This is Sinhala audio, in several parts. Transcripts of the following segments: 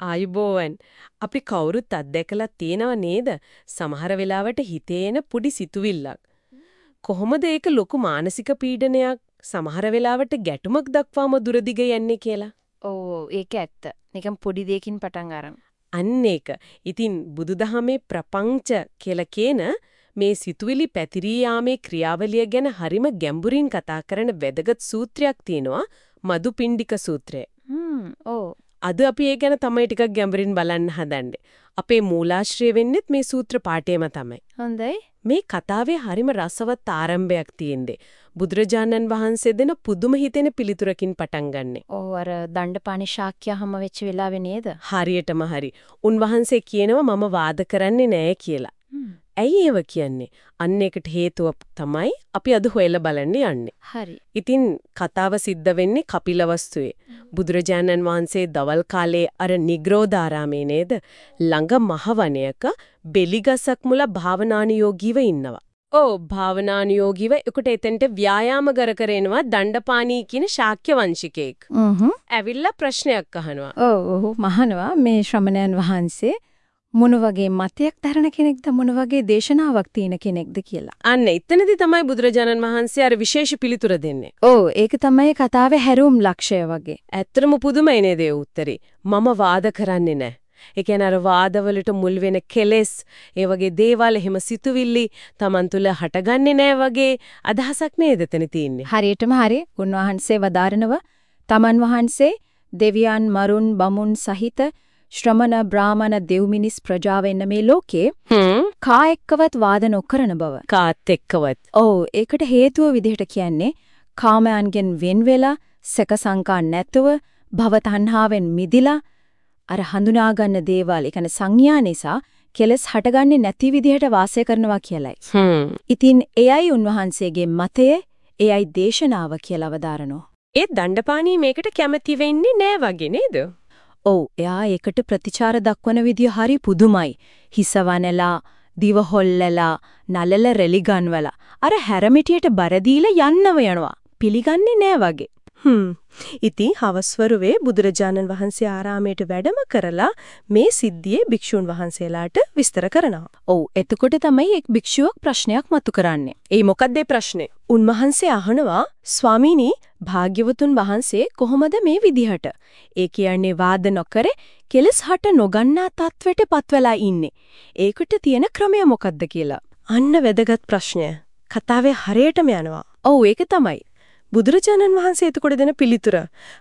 ආයුබෝවන් අපි කවුරුත් අත්දැකලා තියෙනව නේද සමහර වෙලාවට හිතේන පුඩි සිතුවිල්ලක් කොහොමද ඒක ලොකු මානසික පීඩනයක් සමහර වෙලාවට ගැටුමක් දක්වාම දුරදිග යන්නේ කියලා ඔව් ඒක ඇත්ත. නිකන් පොඩි දෙයකින් පටන් අරන්. අන්න ඒක. ඉතින් බුදුදහමේ ප්‍රපංච කියලා කියන මේ සිතුවිලි පැතිරී යාමේ ක්‍රියාවලිය ගැන හරිම ගැඹුරින් කතා කරන වැදගත් සූත්‍රයක් තියෙනවා මදුපිණ්ඩික සූත්‍රය. හ්ම් ඔව්. අද අපි ඒ ගැන තමයි ටිකක් ගැඹුරින් බලන්න හදන්නේ. අපේ මූලාශ්‍රය වෙන්නෙත් මේ සූත්‍ර පාඨයම තමයි. හොඳයි. මේ කතාවේ හරිම රසවත් ආරම්භයක් තියෙන්නේ. බුදුරජාණන් වහන්සේ දෙන පුදුම හිතෙන පිළිතුරකින් පටන් ගන්නෙ. ඔව් අර දණ්ඩපාණි ශාක්‍ය හැම වෙච්ච වෙලාවේ නේද? හරියටම හරි. උන්වහන්සේ කියනවා මම වාද කරන්නේ නෑ කියලා. ඇයි ඒව කියන්නේ? අන්න ඒකට හේතුව තමයි අපි අද හොයලා බලන්න යන්නේ. හරි. ඉතින් කතාව සිද්ධ වෙන්නේ කපිලවස්තුවේ. බුදුරජාණන් වහන්සේ දවල් කාලේ අර නිග්‍රෝධාරාමේ නේද? ළඟ මහවණයක බෙලිගසක් මුල භාවනානුයෝගීව ඉන්නවා. ඕ භාවනානුයෝගීව එකට එතෙන්ට ව්‍යායාම කර කර එනවා දණ්ඩපාණී කියන ශාක්‍ය වංශිකයෙක්. හ්ම්. ඇවිල්ලා ප්‍රශ්නයක් අහනවා. ඔව් ඔව් මහනවා මේ ශ්‍රමණයන් වහන්සේ මොන වගේ මතයක් දරන කෙනෙක්ද මොන වගේ දේශනාවක් තියෙන කෙනෙක්ද කියලා. අන්න එතනදී තමයි බුදුරජාණන් වහන්සේ අර විශේෂ පිළිතුර දෙන්නේ. ඔව් ඒක තමයි කතාවේ හැරවුම් ලක්ෂය වගේ. ඇත්තම පුදුමයි නේද උත්තරේ. මම වාද කරන්නේ නැහැ. ඒ කියන්නේ අර වාදවලට මුල් වෙන කෙලෙස්, ඒ වගේ දේවල් එහෙම සිතුවිලි Taman තුල හටගන්නේ නැහැ වගේ අදහසක් නේද එතන තියෙන්නේ. හරියටම හරි. උන්වහන්සේ වදාරනව තමන් වහන්සේ දෙවියන් මරුන් බමුන් සහිත ශ්‍රමණ බ්‍රාහමණ දෙව්මිනිස් ප්‍රජාව එන්න මේ ලෝකේ කා එක්කවත් වාද නොකරන බව. කාත් එක්කවත්. ඔව් ඒකට හේතුව විදිහට කියන්නේ කාමයන්ගෙන් වෙන් වෙලා සැක සංකා නැතුව භව තණ්හාවෙන් මිදිලා අර හඳුනා ගන්න දේවල් ඒ කියන්නේ සංඥා නිසා කෙලස් හටගන්නේ නැති විදිහට වාසය කරනවා කියලයි. හ්ම් ඉතින් එයයි උන්වහන්සේගේ මතය එයයි දේශනාව කියලා වදාරනෝ. ඒ දණ්ඩපාණී මේකට කැමති වෙන්නේ නෑ වගේ නේද? ඔව් එයා ඒකට ප්‍රතිචාර දක්වන විදිය හරි පුදුමයි. හිසවනලා, දිව හොල්ලලා, නලල රෙලි ගන්වලා අර හැරමිටියට බර දීලා යන්නව යනවා. පිළිගන්නේ නෑ වගේ. හ්ම්. ඉතින් හවස්වරුවේ බුදුරජාණන් වහන්සේ ආරාමයට වැඩම කරලා මේ සිද්ධියේ භික්ෂුන් වහන්සේලාට විස්තර කරනවා. ඔව් එතකොට තමයි එක් භික්ෂුවක් ප්‍රශ්නයක් මතු කරන්නේ. ඒ මොකක්ද ප්‍රශ්නේ? උන්වහන්සේ අහනවා ස්වාමීනි භාග්‍යවතුන් වහන්සේ කොහොමද මේ විදිහට? ඒ කියන්නේ වාද නොකර කෙලස් හට නොගන්නා තත්වෙට පත්වලා ඉන්නේ. ඒකට තියෙන ක්‍රමය මොකක්ද කියලා. අන්න වැදගත් ප්‍රශ්නය. කතාවේ හරියටම යනවා. ඔව් ඒක තමයි. බුදුරජාණන් වහන්සේ එතකොට දෙන පිළිතුර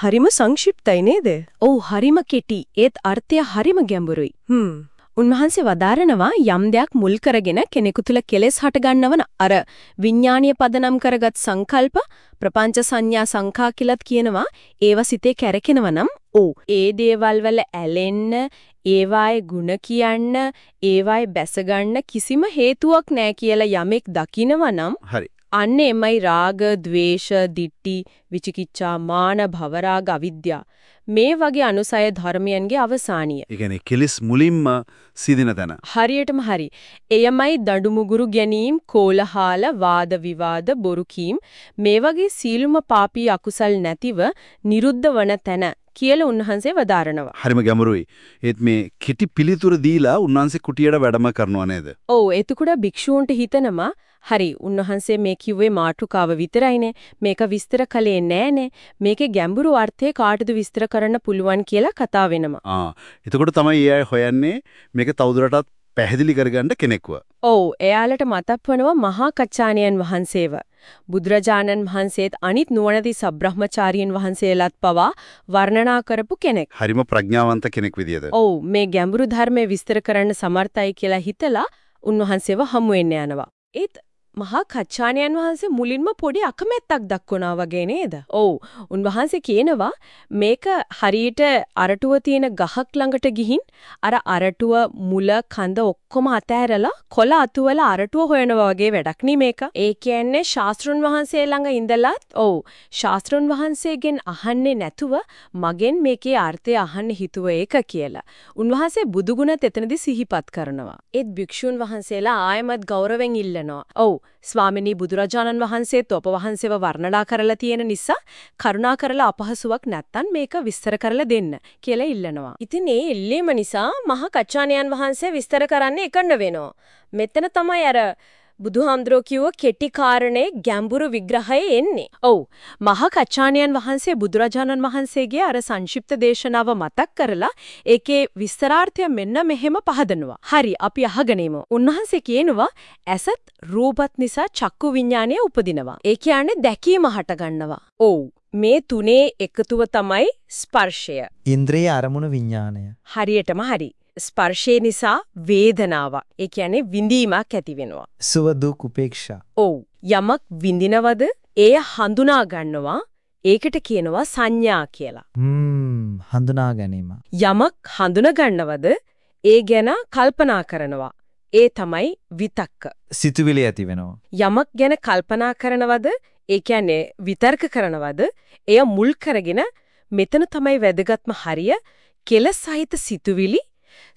හරිම සංක්ෂිප්තයි නේද? ඔව් හරිම කෙටි. ඒත් අර්ථය හරිම ගැඹුරුයි. හ්ම්. උන්වහන්සේ වදාරනවා යම් දෙයක් මුල් කරගෙන කෙනෙකු තුල කෙලෙස් හටගන්නවන අර විඥානීය පදනම් කරගත් සංකල්ප ප්‍රපංච සංඥා සංඛා කියලාත් කියනවා ඒව සිතේ කැරකෙනවා නම් ඕ ඒ දේවල් වල ඇලෙන්න ඒවායේ ಗುಣ කියන්න ඒවායේ බැස ගන්න කිසිම හේතුවක් නැහැ කියලා යමෙක් දකිනවා නම් හරි. අන්න එමයි රාග, ద్వේෂ, ditthi, විචිකිච්ඡා, මාන, භවරාග, අවිද්‍යාව. මේ වගේ අනුසය ධර්මයන්ගේ අවසානිය. ඒ කියන්නේ කෙලිස් මුලින්ම සිදින තැන. හරියටම හරි. එයමයි දඬුමුගුරු ගැනීම, කෝලහාල, වාද විවාද, බොරු කීම් මේ වගේ සීලුම පාපී අකුසල් නැතිව නිරුද්ධ වන තැන කියලා උන්වහන්සේ වදාරනවා. හරිම ගැඹුරුයි. ඒත් මේ කෙටි පිළිතුර දීලා උන්වහන්සේ කුටියට වැඩම කරනවා නේද? ඔව් එතකොට භික්ෂූන්ට හිතනවා හරි උන්වහන්සේ මේ කිව්වේ මාට්‍රුකාව විතරයිනේ මේක විස්තර කළේ නෑනේ මේකේ ගැඹුරු අර්ථය කාටද විස්තර කරන්න පුළුවන් කියලා කතා වෙනවා. ආ එතකොට තමයි අය හොයන්නේ මේක තවදුරටත් පැහැදිලි කරගන්න කෙනෙක්ව. ඔව් එයාලට මතක් වෙනවා මහා කච්චාණියන් වහන්සේව. බුදුරජාණන් වහන්සේත් අනිත් නුවණැති සබ්‍රහ්මචාරීන් වහන්සේලාත් පවා වර්ණනා කරපු කෙනෙක්. හරිම ප්‍රඥාවන්ත කෙනෙක් විදියට. ඔව් මේ ගැඹුරු ධර්මයේ විස්තර කරන්න සමර්ථයි කියලා හිතලා උන්වහන්සේව හමු වෙන්න යනවා. ඒත් මහා කච්චාණයන් වහන්සේ මුලින්ම පොඩි අකමැත්තක් දක්වනවා වගේ නේද? ඔව්. උන්වහන්සේ කියනවා මේක හරියට අරටුව තියෙන ගහක් ළඟට ගිහින් අර අරටුව මුල කඳ ඔක්කොම අතෑරලා කොළ අතුවල අරටුව හොයනවා වගේ වැඩක් නේ මේක. ඒ කියන්නේ ශාස්ත්‍රුන් වහන්සේ ළඟ ඉඳලත් ඔව් ශාස්ත්‍රුන් වහන්සේගෙන් අහන්නේ නැතුව මගෙන් මේකේ අර්ථය අහන්න හිතුව ඒක කියලා. උන්වහන්සේ බුදුගුණ තෙතනදී සිහිපත් කරනවා. ඒත් භික්ෂුන් වහන්සේලා ආයමත් ගෞරවෙන් ඉල්ලනවා. ඔව් ස්වාමිනී බුදුරජාණන් වහන්සේත් ඔබ වහන්සේව වර්ණනා කරලා තියෙන නිසා කරුණා කරලා අපහසුාවක් නැත්තම් මේක විස්තර කරලා දෙන්න කියලා ඉල්ලනවා. ඉතින් ඒ ඉල්ලීම නිසා මහා කච්චාණයන් වහන්සේ විස්තර කරන්න එකන්න වෙනවා. මෙතන තමයි අර බුදුහාමුදුරෝ කිව්ව කෙටි කාරණේ ගැඹුරු විග්‍රහය එන්නේ. ඔව්. මහා කච්චාණයන් වහන්සේ බුදුරජාණන් වහන්සේගේ අර සංක්ෂිප්ත දේශනාව මතක් කරලා ඒකේ විස්තරාර්ථය මෙන්න මෙහෙම පහදනවා. හරි අපි අහගෙන ඉමු. උන්වහන්සේ කියනවා ඇසත් රූපත් නිසා චක්කු විඥානය උපදිනවා. ඒ කියන්නේ දැකීම හටගන්නවා. ඔව්. මේ තුනේ එකතුව තමයි ස්පර්ශය. ඉන්ද්‍රිය අරමුණු විඥාණය. හරියටම හරි. ස්පර්ශය නිසා වේදනාවක්. ඒ කියන්නේ විඳීමක් ඇති වෙනවා. සුව දුක් උපේක්ෂා. ඔව්. යමක් විඳිනවද එය හඳුනා ගන්නවා. ඒකට කියනවා සංඥා කියලා. හ්ම් හඳුනා ගැනීම. යමක් හඳුනා ගන්නවද ඒ ගැන කල්පනා කරනවා. ඒ තමයි විතක්ක. සිතුවිලි ඇති වෙනවා. යමක් ගැන කල්පනා කරනවද ඒ කියන්නේ විතර්ක කරනවද එය මුල් කරගෙන මෙතන තමයි වැදගත්ම හරිය කෙලස් සහිත සිතුවිලි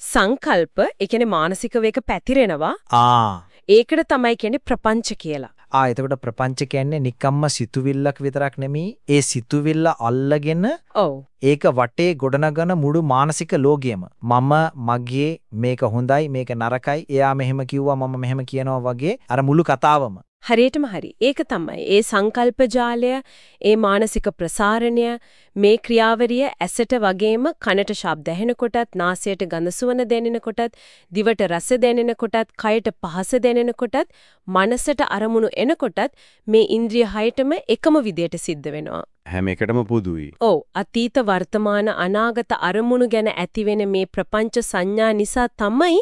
සංකල්ප ඒ කියන්නේ මානසික වේක පැතිරෙනවා ආ ඒකට තමයි කියන්නේ ප්‍රපංච කියලා. ආ එතකොට ප්‍රපංච කියන්නේ නිකම්ම සිතුවිල්ලක් විතරක් නෙමෙයි ඒ සිතුවිල්ල අල්ලගෙන ඔව්. ඒක වටේ ගොඩනගන මුළු මානසික ලෝකයම මම මගේ මේක හොඳයි මේක නරකයි එයා මෙහෙම කිව්වා මම මෙහෙම කියනවා වගේ අර මුළු කතාවම හරියටම හරි. ඒක තමයි. ඒ සංකල්ප ජාලය, ඒ මානසික ප්‍රසාරණය, මේ ක්‍රියාවලිය ඇසට වගේම කනට ශබ්ද ඇහෙනකොටත්, නාසයට ගඳ සුවඳ දැනෙනකොටත්, දිවට රස දැනෙනකොටත්, කයට පහස දැනෙනකොටත්, මනසට අරමුණු එනකොටත් මේ ඉන්ද්‍රිය හයටම එකම විදියට සිද්ධ වෙනවා. හැම එකටම පොදුයි. ඔව් අතීත වර්තමාන අනාගත අරමුණු ගැන ඇතිවෙන මේ ප්‍රපංච සංඥා නිසා තමයි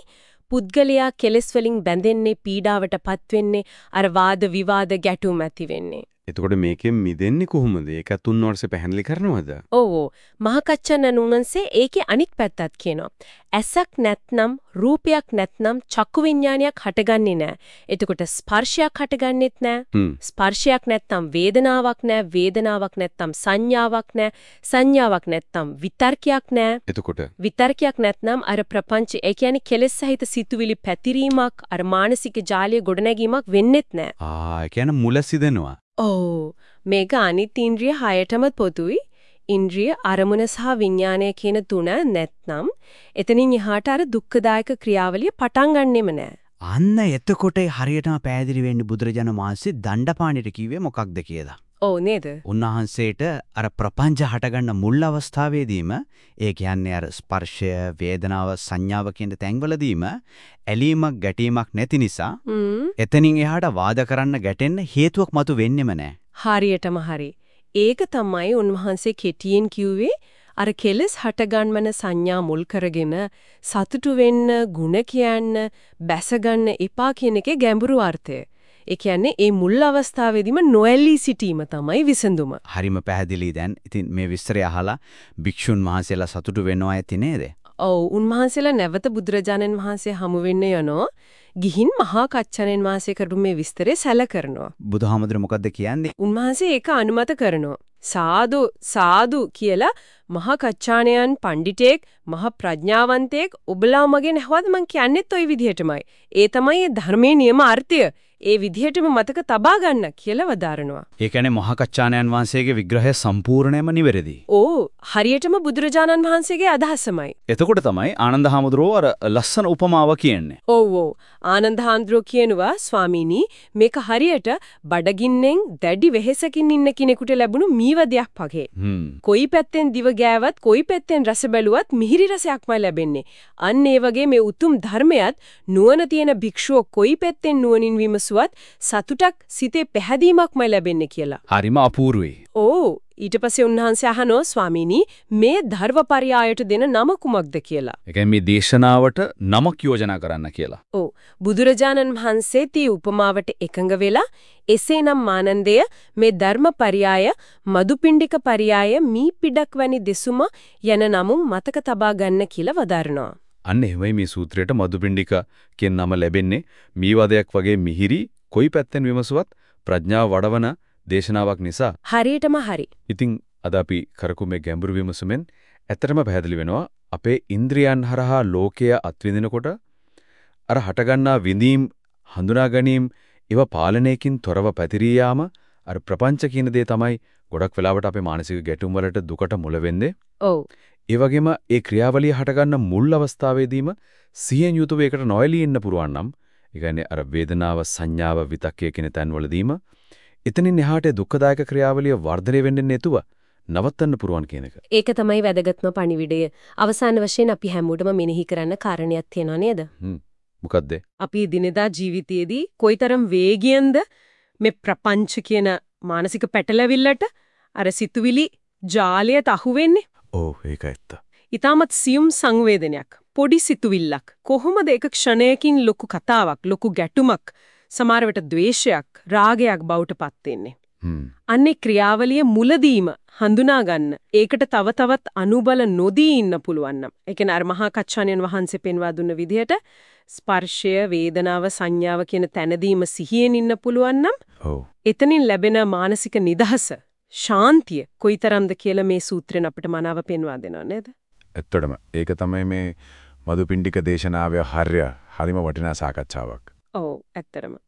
පුද්ගලයා කෙලෙස් වලින් බැඳෙන්නේ පීඩාවටපත් වෙන්නේ අර වාද විවාද ගැටුම් ඇති වෙන්නේ. එතකොට මේකෙන් මිදෙන්නේ කොහොමද? ඒක තුන් වර්ෂේ පැහැදිලි කරනවද? ඔව් ඔව් මහකච්චන නුනන්සේ ඒකේ අනිත් පැත්තත් කියනවා. ඇසක් නැත්නම් රූපයක් නැත්නම් චක්කු විඥානයක් හටගන්නේ නැහැ. එතකොට ස්පර්ශයක් හටගන්නෙත් නැහැ. ස්පර්ශයක් නැත්නම් වේදනාවක් නැහැ. වේදනාවක් නැත්නම් සංඥාවක් නැහැ. සංඥාවක් නැත්නම් විතර්කයක් නැහැ. එතකොට විතර්කයක් නැත්නම් අර ප්‍රපංච ඒ කියන්නේ කෙලෙස් සහිත සිතුවිලි පැතිරීමක් අර මානසික ජාලය ගොඩනැගීමක් වෙන්නෙත් නැහැ. ආ ඒ කියන්නේ මුල සිදෙනවා. ඔව් මේක අනිත් ඉන්ද්‍රිය හයටම පොදුයි. ඉන්ද්‍රිය අරමුණ සහ විඥානය කියන තුන නැත්නම් එතනින් එහාට අර දුක්ඛදායක ක්‍රියාවලිය පටන් ගන්නෙම නෑ. අන්න එතකොට හරියටම පැහැදිලි වෙන්නේ බුදුරජාණන් වහන්සේ දණ්ඩපාණිට කිව්වේ මොකක්ද කියලා. ඔව් නේද? උන්වහන්සේට අර ප්‍රපංච හටගන්න මුල් අවස්ථාවේදීම ඒ කියන්නේ අර ස්පර්ශය, වේදනාව, සංඥාව කියන තැන්වලදීම ඇලීමක් ගැටීමක් නැති නිසා එතනින් එහාට වාද කරන්න ගැටෙන්න හේතුවක් මතු වෙන්නෙම නැහැ. හරියටම හරි. ඒක තමයි උන්වහන්සේ කෙටියෙන් කිව්වේ අර කෙලස් හටගන්වන සංඥා මුල් කරගෙන සතුටු වෙන්න, ಗುಣ කියන්න, බැස ගන්න එපා කියන එකේ ගැඹුරු අර්ථය. ඒ කියන්නේ ඒ මුල් අවස්ථාවේදීම නොඇලී සිටීම තමයි විසඳුම. හරිම පැහැදිලි දැන්. ඉතින් මේ විස්තරය අහලා භික්ෂුන් වහන්සේලා සතුටු වෙනවා ඇති නේද? ඔව් උන්වහන්සේලා නැවත බුදුරජාණන් වහන්සේ හමු වෙන්න යනවා. ගිහින් මහා කච්චනෙන් වාසය කරපු මේ විස්තරය සැල කරනවා. බුදුහාමුදුර මොකද්ද කියන්නේ? උන්වහන්සේ ඒක අනුමත කරනවා. සාදු සාදු කියලා මහා කච්චාණයන් පඬිතෙක් මහ ප්‍රඥාවන්තයෙක් ඔබලා මගෙන් ඇහුවද මං කියන්නෙත් ওই විදිහටමයි. ඒ තමයි ධර්මයේ නියම අර්ථය. ඒ විදිහටම මතක තබා ගන්න කියලා වදාරනවා. ඒ කියන්නේ මහකච්චාණන් වහන්සේගේ විග්‍රහය සම්පූර්ණයෙන්ම නිවැරදි. ඕ හරියටම බුදුරජාණන් වහන්සේගේ අදහසමයි. එතකොට තමයි ආනන්ද හාමුදුරුවෝ අර ලස්සන උපමාව කියන්නේ. ඔව් ඔව් ආනන්ද හාමුදුරුවෝ කියනවා ස්වාමීනි මේක හරියට බඩගින්නෙන් දැඩි වෙහෙසකින් ඉන්න කෙනෙකුට ලැබුණු මීවදයක් වගේ. කොයි පැත්තෙන් දිව ගෑවත් කොයි පැත්තෙන් රස බැලුවත් මිහිරි රසයක්මයි ලැබෙන්නේ. අන්න ඒ වගේ මේ උතුම් ධර්මයත් නුවණ තියෙන භික්ෂුව කොයි පැත්තෙන් නුවණින් විමසුවත් සතුටක් සිතේ පැහැදීමක්මයි ලැබෙන්නේ කියලා. හරිම අපූර්වයි. ඕ ඊට පස්සේ උන්වහන්සේ අහනවා ස්වාමීනි මේ ධර්මපරයායට දෙන නම කුමක්ද කියලා. ඒ කියන්නේ මේ දේශනාවට නමක් යෝජනා කරන්න කියලා. ඔව් බුදුරජාණන් වහන්සේ තී උපමාවට එකඟ වෙලා එසේනම් මානන්දය මේ ධර්මපරයාය මදුපිණ්ඩික පරයාය මී පිඩක් වැනි දෙසුම යන නමුම් මතක තබා ගන්න කියලා වදාරනවා. අන්න එහෙමයි මේ සූත්‍රයට මදුපිණ්ඩික කියන නම ලැබෙන්නේ මීවදයක් වගේ මිහිරි කොයි පැත්තෙන් විමසුවත් ප්‍රඥාව වඩවන දේශනාවක් නිසා. හරියටම හරි. ඉතින් අද අපි කරකු මේ ගැඹුරු විමසුමෙන් ඇත්තටම පැහැදිලි වෙනවා අපේ ඉන්ද්‍රියන් හරහා ලෝකය අත්විඳිනකොට අර හටගන්නා විඳීම් හඳුනා ගැනීම ඒවා පාලනයකින් තොරව පැතිරී යාම අර ප්‍රපංච කියන දේ තමයි ගොඩක් වෙලාවට අපේ මානසික ගැටුම් වලට දුකට මුල වෙන්නේ. ඔව්. ඒ වගේම ඒ ක්‍රියාවලිය හටගන්න මුල් අවස්ථාවේදීම සියෙන් යුතුව ඒකට නොයලී ඉන්න පුරුවන් නම් ඒ කියන්නේ අර වේදනාව සංඥාව විතක්කය කියන තැන්වලදීම එතනින් එහාට දුක්ඛදායක ක්‍රියාවලිය වර්ධනය වෙන්නේ නැතුව නවත්තන්න පුරුවන් කියන එක. ඒක තමයි වැදගත්ම පණිවිඩය. අවසාන වශයෙන් අපි හැමෝටම මෙනෙහි කරන්න කාරණයක් තියෙනවා නේද? මොකද්ද? අපි දිනදා ජීවිතයේදී කොයිතරම් වේගයෙන්ද මේ ප්‍රපංච කියන මානසික පැටලවිල්ලට අර සිතුවිලි ජාලයට අහු වෙන්නේ? ඔව් ඒක ඇත්ත. ඊටමත් සියුම් සංවේදනයක් පොඩි සිතුවිල්ලක් කොහොමද ඒක ක්ෂණයකින් ලොකු කතාවක් ලොකු ගැටුමක් සමහර විට ද්වේෂයක් රාගයක් බවට පත් වෙන්නේ හ්ම්. අන්නේ ක්‍රියාවලිය මුලදීම හඳුනා ගන්න ඒකට තව තවත් අනුබල නොදී ඉන්න පුළුවන් නම් ඒ කියන්නේ අර මහා කච්චාණන් වහන්සේ පෙන්වා දුන්න විදිහට ස්පර්ශය වේදනාව සංඥාව කියන තැනදීම සිහියෙන් ඉන්න පුළුවන් නම්. එතනින් ලැබෙන මානසික නිදහස ශාන්තිය කොයිතරම්ද කියලා මේ සූත්‍රෙන් අපිට මනාව පෙන්වා දෙනවා නේද ඇත්තටම ඒක තමයි මේ මදුපිණ්ඩික දේශනාවේ හර්ය හරිම වටිනා සාකච්ඡාවක්. ඔව් ඇත්තරම